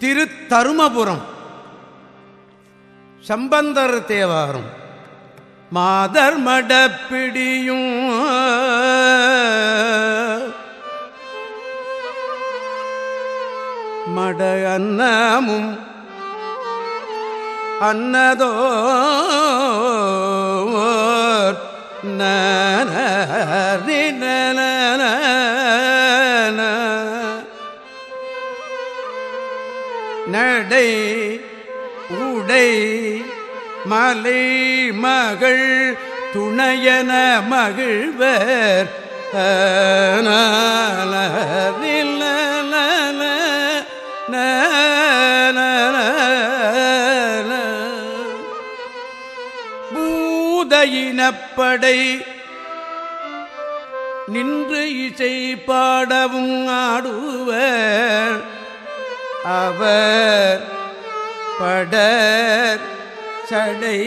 திருத்தருமபுரம். சம்பந்தர் தேவாரம். மாதர் மடப்பிடியும். மட அன்னமும் அன்னதோ நே நடை உடை மலை மகள் துணையன மகிழ்வர். பூதையினப்படை நின்று இசை பாடவும் ஆடுவர். அவர் படர் சடை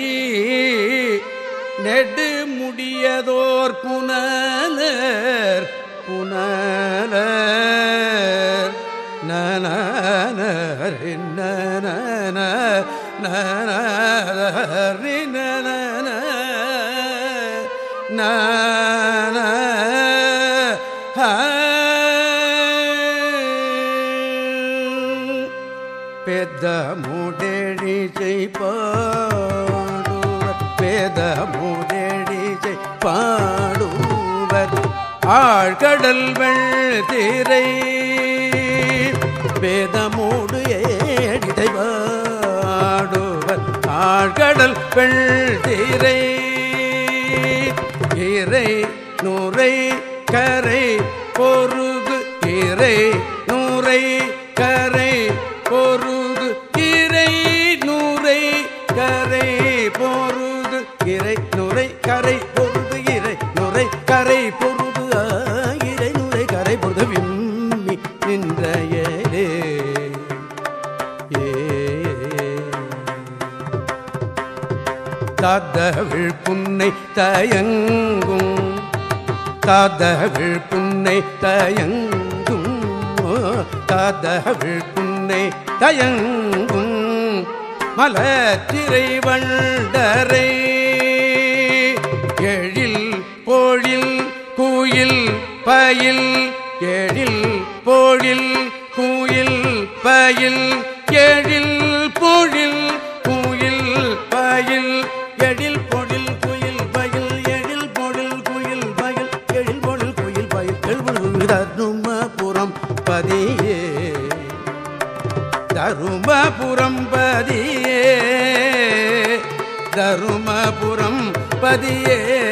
நெடு முடியதோர் புனலர் புனலர் நன நன நனரி நன நன பெத முடேடி பாடுவர் பெத பாடுவர் ஆழ்கடல் வெள்திரை. வேதமோடு ஏடிதை பாடுவர் ஆழ்கடல் வெள்திரை. இறை நுரை கரை பொருகு. இறை நுரை கரை விம்மி நின்ற ஏலே புன்னை தயங்கும். ததவிழ் புன்னை தயங்கும். ததவிழ் புன்னை தயங்கும். மலத்திரை வண்டரை. எழில் போழில் குயில் பயில். எழில் போழில் குயில் பயில் எழில் பொழில் குயில் பயில். எழில் பொழில் குயில் பயில் எழில் பொழில் குயில் பயில். எழில் பொழில் குயில் பயில் எழுபது தருமபுரம் பதியே. தருமபுரம் பதியே. தருமபுரம் பதியே.